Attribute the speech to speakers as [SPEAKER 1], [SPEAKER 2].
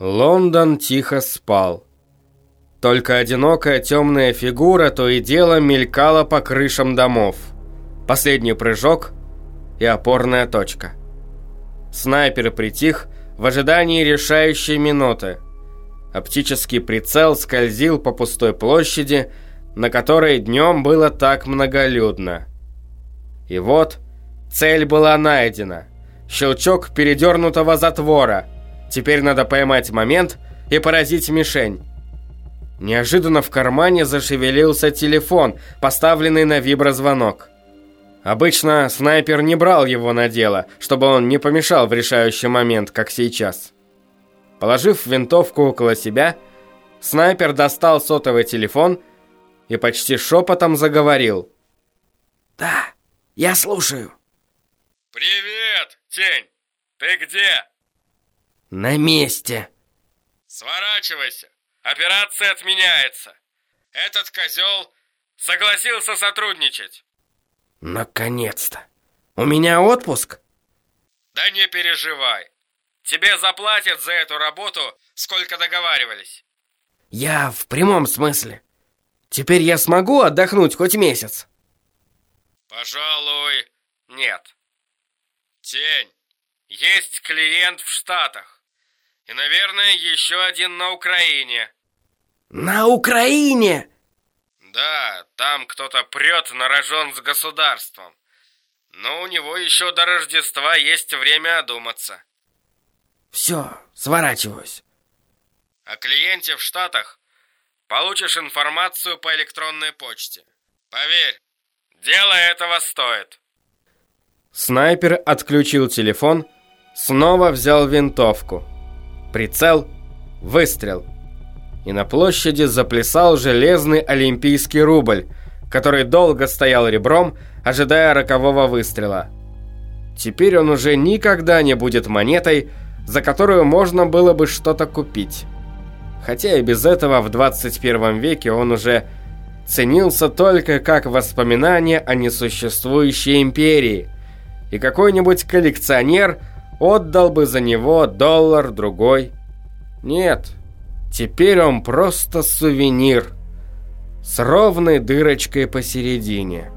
[SPEAKER 1] Лондон тихо спал. Только одинокая темная фигура то и дело мелькала по крышам домов. Последний прыжок и опорная точка. Снайпер притих в ожидании решающей минуты. Оптический прицел скользил по пустой площади, на которой днем было так многолюдно. И вот цель была найдена. Щелчок передернутого затвора. Теперь надо поймать момент и поразить мишень. Неожиданно в кармане зашевелился телефон, поставленный на виброзвонок. Обычно снайпер не брал его на дело, чтобы он не помешал в решающий момент, как сейчас. Положив винтовку около себя, снайпер достал сотовый телефон и почти шепотом заговорил.
[SPEAKER 2] «Да, я слушаю».
[SPEAKER 3] «Привет, Тень! Ты где?»
[SPEAKER 2] «На месте».
[SPEAKER 3] «Сворачивайся. Операция отменяется. Этот козел согласился сотрудничать».
[SPEAKER 2] «Наконец-то! У меня отпуск?»
[SPEAKER 3] «Да не переживай. Тебе заплатят за эту работу, сколько договаривались».
[SPEAKER 2] «Я в прямом смысле. Теперь я смогу отдохнуть хоть месяц?»
[SPEAKER 3] «Пожалуй, нет. Тень, есть клиент в Штатах. И, наверное, еще один на Украине».
[SPEAKER 2] «На Украине?»
[SPEAKER 3] Да, там кто-то прет на рожон с государством. Но у него еще до Рождества есть время одуматься.
[SPEAKER 2] Все, сворачиваюсь.
[SPEAKER 3] О клиенте в Штатах получишь информацию по электронной почте. Поверь, дело этого стоит.
[SPEAKER 1] Снайпер отключил телефон, снова взял винтовку. Прицел, выстрел и на площади заплясал железный олимпийский рубль, который долго стоял ребром, ожидая рокового выстрела. Теперь он уже никогда не будет монетой, за которую можно было бы что-то купить. Хотя и без этого в 21 веке он уже ценился только как воспоминание о несуществующей империи, и какой-нибудь коллекционер отдал бы за него доллар-другой. Нет, Теперь он просто сувенир с ровной дырочкой посередине.